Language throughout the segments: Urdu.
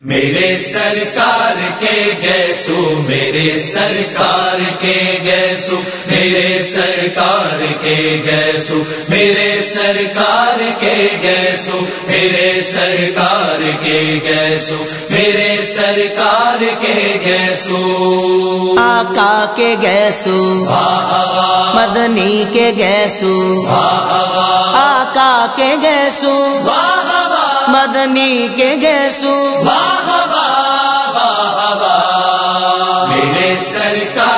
میرے سرکار کے گیسو میرے سرکار کے گیسو میرے سرکار کے گیسو میرے سرکار کے گیسو میرے سرکار کے گیسو میرے سرکار کے گیسو۔ آقا کے گیسو مدنی کے گیسو آقا کے گیسو۔ مدنی کے گیسو میرے سرکار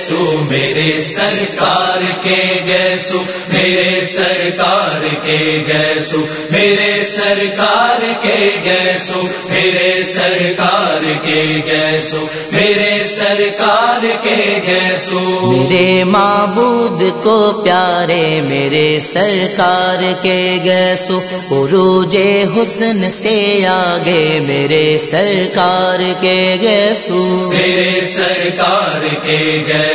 گیسو میرے سرکار کے گیسو میرے سرکار کے گیسو میرے سرکار کے گیسو میرے سرکار کے گیسو میرے سرکار کے گیسو۔ میرے معبود کو پیارے میرے سرکار کے گیسو۔ عروج حسن سے آگے میرے سرکار کے گیسو۔ میرے سرکار کے گیسو۔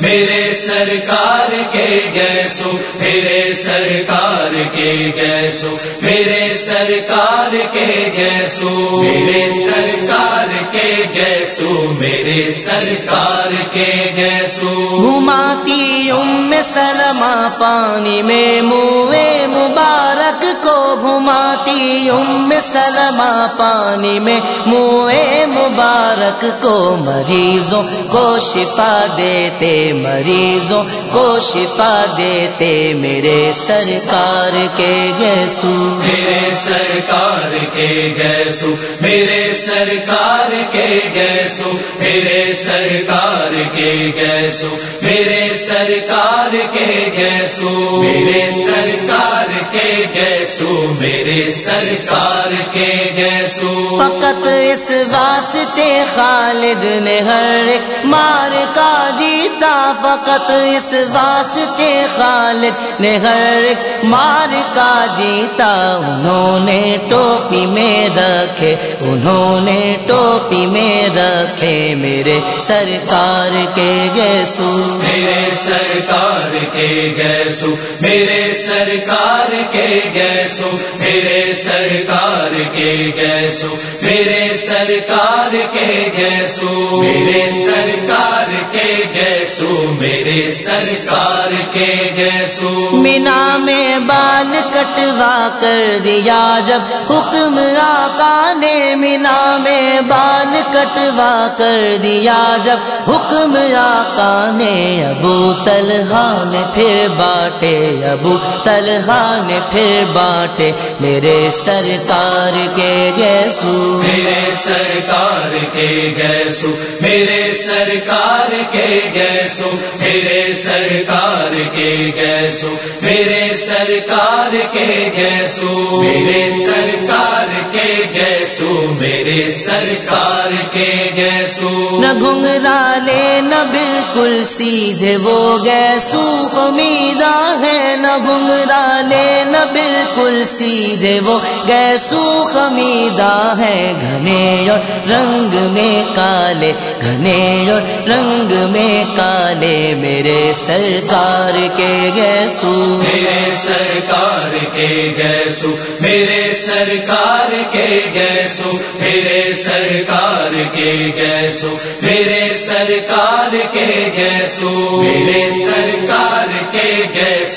میرے سرکار کے گیسو میرے سرکار کے گیسو میرے سرکار کے گیسو میرے سرکار کے گیسو میرے سرکار کے گیسو گھماتی ام سلمہ، پانی میں منہ مبارک کو گھما۔ گھماتی ام سلمہ پانی میں منہ مبارک کو مریضوں کو شفا دیتے مریضوں کو شفا دیتے میرے سرکار کے گیسو میرے سرکار کے گیسو، میرے سرکار کے گیسو، میرے سرکار کے گیسو، میرے سرکار کے گیسو، میرے سرکار کے گیسو، میرے سرکار کے گیسو فقط اس واسطے خالد نے ہر مار کا جیتا۔ فقط اس واسطے خالد نے ہر مار کا جیتا۔ انہوں نے ٹوپی میں رکھے۔ انہوں نے ٹوپی میں رکھے۔ میرے سرکار کے گیسو میرے سرکار کے گیسو میرے سرکار کے گیسو میرے سرکار کے گیسو، میرے سرکار کے گیسو، میرے سرکار کے گیسو، میرے سرکار کے گیسو۔ مینا میں بال کٹوا کر دیا، جب حکم آقا نے مینا میں بال کٹوا کر دیا، جب حکم آقا نے ابو طلحہ نے پھر باٹے ابو طلحہ نے پھر باٹے میرے سرکار کے گیسو۔ میرے سرکار کے گیسو۔ میرے سرکار کے گیسو۔ میرے سرکار کے گیسو۔ میرے سرکار کے گیسو۔ میرے سرکار کے گیسو۔ میرے سرکار کے گیسو۔ نہ گھنگرا لے نہ بالکل سیدھے وہ گیسو۔ خمیدہ ہے نہ گھنگرا لے نہ بالکل سیدھے وہ گیسو خمیدہ ہے گھنے اور رنگ میں کالے، گھنے اور رنگ میں کالے۔ میرے سرکار کے گیسو۔ میرے سرکار کے گیسو۔ میرے سرکار کے گیسو۔ میرے سرکار کے گیسو۔ میرے سرکار کے گیسو۔ میرے سرکار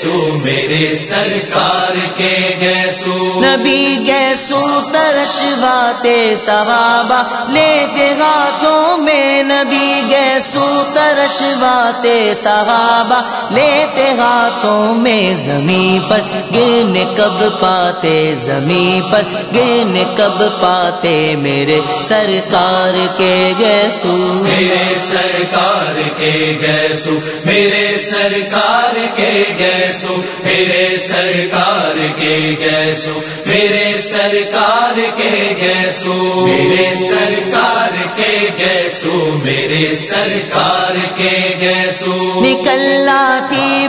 گیسو میرے سرکار کے گیسو۔ نبی گیسو ترشواتے صحابہ لیتے ہاتھوں میں۔ نبی گیسو ترشواتے صحابہ لیتے ہاتھوں میں۔ زمین پر گرنے کب پاتے زمین پر گرنے کب پاتے۔ میرے سرکار کے گیسو۔ میرے سرکار کے گیسو میرے سرکار کے گیسو۔ میرے سرکار کے گیسو، میرے سرکار کے گیسو، میرے سرکار کے گیسو، میرے سرکار کے گیسو۔ نکلنا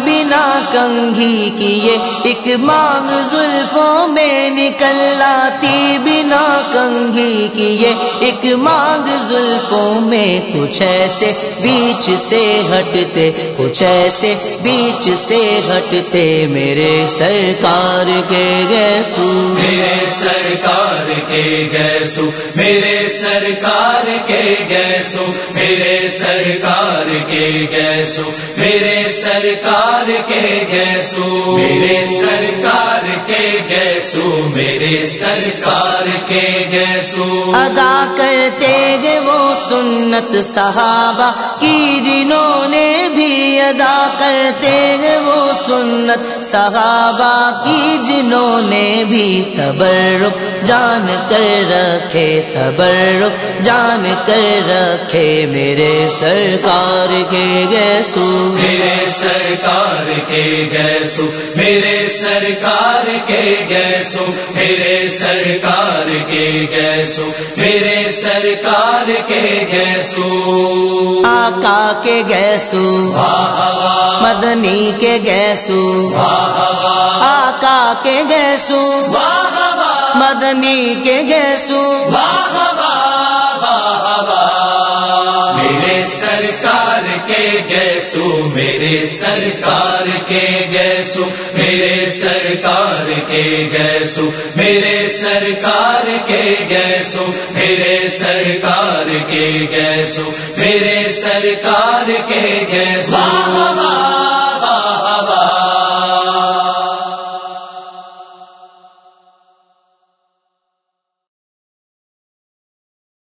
بنا کنگھی کیے۔ ایک مانگ زلفوں میں نکل آتی۔ بنا کنگھی کی یہ ایک مانگ زلفوں میں کچھ ایسے بیچ سے ہٹتے۔ کچھ ایسے بیچ سے ہٹتے۔ میرے سرکار کے گیسو۔ میرے سرکار کے گیسو۔ میرے سرکار کے گیسو۔ میرے سرکار کے گیسو۔ میرے سرکار کے گیسو میرے سرکار کے گیسو میرے سرکار کے گیسو ادا کرتے گے وہ سنت صحابہ کی جنہوں نے بھی ادا کرتے ہیں وہ سنت صحابہ کی جنہوں نے بھی تبرک جان کر رکھے تبرک جان کر رکھے میرے سرکار کے گیسو میرے سرکار کے گیسو، میرے سرکار کے گیسو، میرے سرکار کے گیسو، میرے سرکار کے گیسو۔ آقا کے گیسو، مدنی کے گیسو، آقا کے گیسو، مدنی کے گیسو۔ گیسو میرے سرکار کے گیسو، میرے سرکار کے گیسو، میرے سرکار کے گیسو، میرے سرکار کے گیسو، میرے سرکار کے گیسو۔